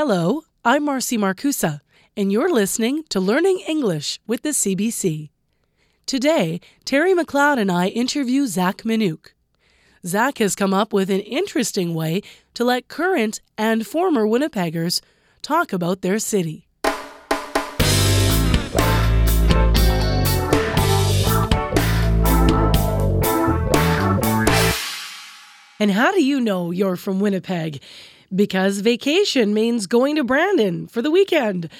Hello, I'm Marcy Markusa, and you're listening to Learning English with the CBC. Today, Terry MacLeod and I interview Zach Minuk. Zach has come up with an interesting way to let current and former Winnipeggers talk about their city. And how do you know you're from Winnipeg? Because vacation means going to Brandon for the weekend.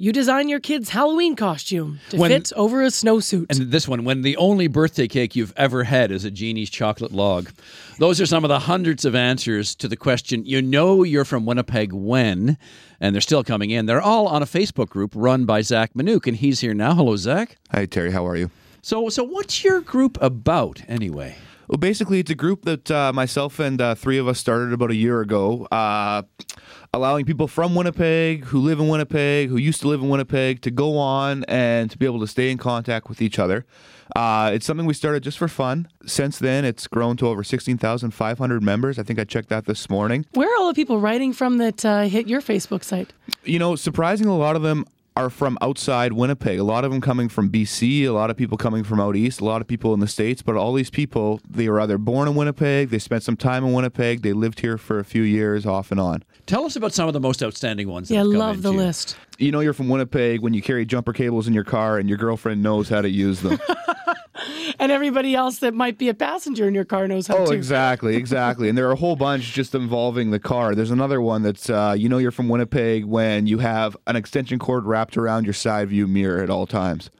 You design your kid's Halloween costume to When- fit over a snowsuit. And this one, when the only birthday cake you've ever had is a Jeanne's chocolate log. Those are some of the hundreds of answers to the question, you know you're from Winnipeg when? And they're still coming in. They're all on a Facebook group run by Zach Manuk, and he's here now. Hello, Zach. Hi, Terry. How are you? So, so what's your group about anyway? Well, basically, it's a group that uh, myself and uh, three of us started about a year ago, uh, allowing people from Winnipeg, who live in Winnipeg, who used to live in Winnipeg, to go on and to be able to stay in contact with each other. Uh, it's something we started just for fun. Since then, it's grown to over 16,500 members. I think I checked that this morning. Where are all the people writing from that uh, hit your Facebook site? You know, surprisingly, a lot of them are from outside Winnipeg. A lot of them coming from BC, a lot of people coming from out east, a lot of people in the States. But all these people, they were either born in Winnipeg, they spent some time in Winnipeg, they lived here for a few years off and on. Tell us about some of the most outstanding ones. Yeah, have love the you. list. You know, you're from Winnipeg when you carry jumper cables in your car and your girlfriend knows how to use them. And everybody else that might be a passenger in your car knows how Oh, to. Oh, exactly, exactly. And there are a whole bunch just involving the car. There's another one that's, uh, you know, you're from Winnipeg when you have an extension cord wrapped around your side view mirror at all times.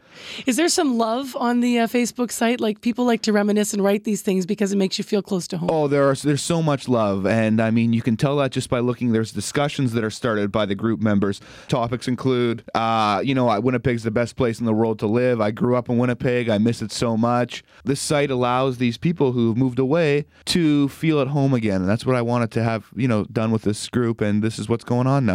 Is there some love on the uh, Facebook site? Like people like to reminisce and write these things because it makes you feel close to home. Oh, there are there's so much love, and I mean you can tell that just by looking. There's discussions that are started by the group members. Topics include, uh, you know, Winnipeg's the best place in the world to live. I grew up in Winnipeg. I miss it so much. This site allows these people who've moved away to feel at home again, and that's what I wanted to have, you know, done with this group. And this is what's going on now.